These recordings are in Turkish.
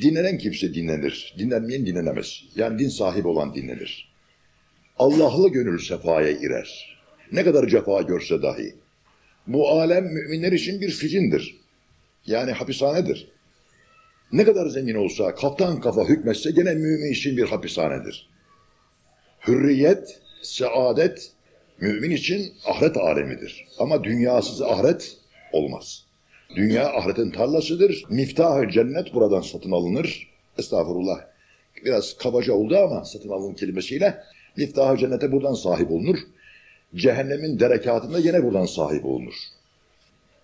Dinlenen kimse dinlenir. Dinlenmeyen dinlenemez. Yani din sahibi olan dinlenir. Allah'lı gönül sefaya girer. Ne kadar cefa görse dahi. Bu alem müminler için bir sicindir. Yani hapishanedir. Ne kadar zengin olsa, kaftan kafa hükmetse gene mümin için bir hapishanedir. Hürriyet, saadet, mümin için ahiret alemidir. Ama dünyasız ahiret olmaz. Dünya ahiretin tarlasıdır. Miftahı cennet buradan satın alınır. Estağfurullah. Biraz kabaca oldu ama satın alın kelimesiyle. Miftahı cennete buradan sahip olunur. Cehennemin derekatında yine buradan sahip olunur.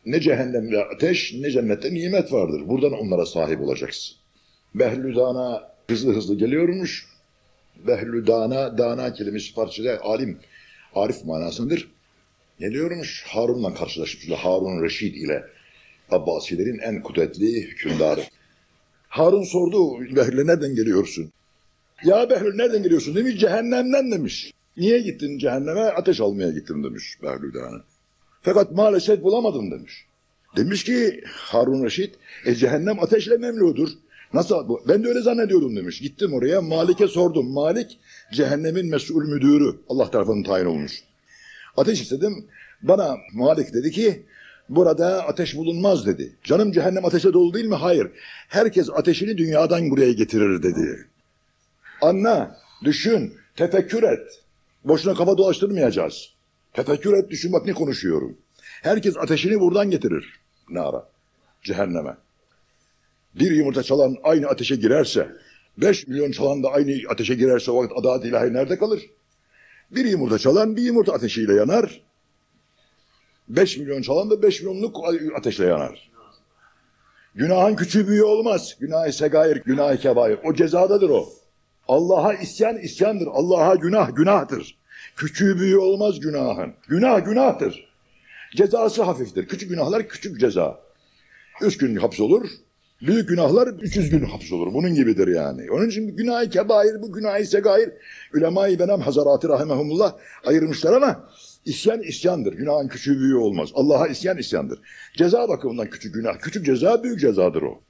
Ne cehennemde ateş ne cennette nimet vardır. Buradan onlara sahip olacaksın. Behlüdana hızlı hızlı geliyormuş. Behlüdana, dana kelimesi Farsçada alim, arif manasındır. Geliyormuş Harun'la karşılaşmış. Harun Reşid ile Abbasilerin en kudretli hükümdarı. Harun sordu Behlül'e nereden geliyorsun? Ya Behlül nereden geliyorsun demiş cehennemden demiş. Niye gittin cehenneme? Ateş almaya gittim demiş Behlül Dağı'na. Fakat maalesef bulamadım demiş. Demiş ki Harun Reşit, e cehennem ateşle memludur. Nasıl? bu? Ben de öyle zannediyordum demiş. Gittim oraya Malik'e sordum. Malik cehennemin mesul müdürü. Allah tarafından tayin olmuş. Ateş istedim. Bana Malik dedi ki burada ateş bulunmaz dedi. Canım cehennem ateşe dolu değil mi? Hayır. Herkes ateşini dünyadan buraya getirir dedi. Anla, düşün, tefekkür et. Boşuna kafa dolaştırmayacağız. Tefekkür et, düşün bak ne konuşuyorum. Herkes ateşini buradan getirir. Nara, cehenneme. Bir yumurta çalan aynı ateşe girerse, beş milyon çalan da aynı ateşe girerse o vakit adalet ilahi nerede kalır? Bir yumurta çalan bir yumurta ateşiyle yanar. Beş milyon çalan da beş milyonluk ateşle yanar. Günahın küçüğü büyüğü olmaz. Günah-ı segair, günah-ı kebair. O cezadadır o. Allah'a isyan isyandır. Allah'a günah günahtır. Küçüğü büyüğü olmaz günahın. Günah günahtır. Cezası hafiftir. Küçük günahlar küçük ceza. Üç gün hapis olur. Büyük günahlar 300 gün hapis olur. Bunun gibidir yani. Onun için günah-ı kebair, bu günah-ı segair. Ulema-i Benam Hazaratı Rahimahumullah ayırmışlar ama isyan isyandır. Günahın küçüğü büyüğü olmaz. Allah'a isyan isyandır. Ceza bakımından küçük günah. Küçük ceza büyük cezadır o.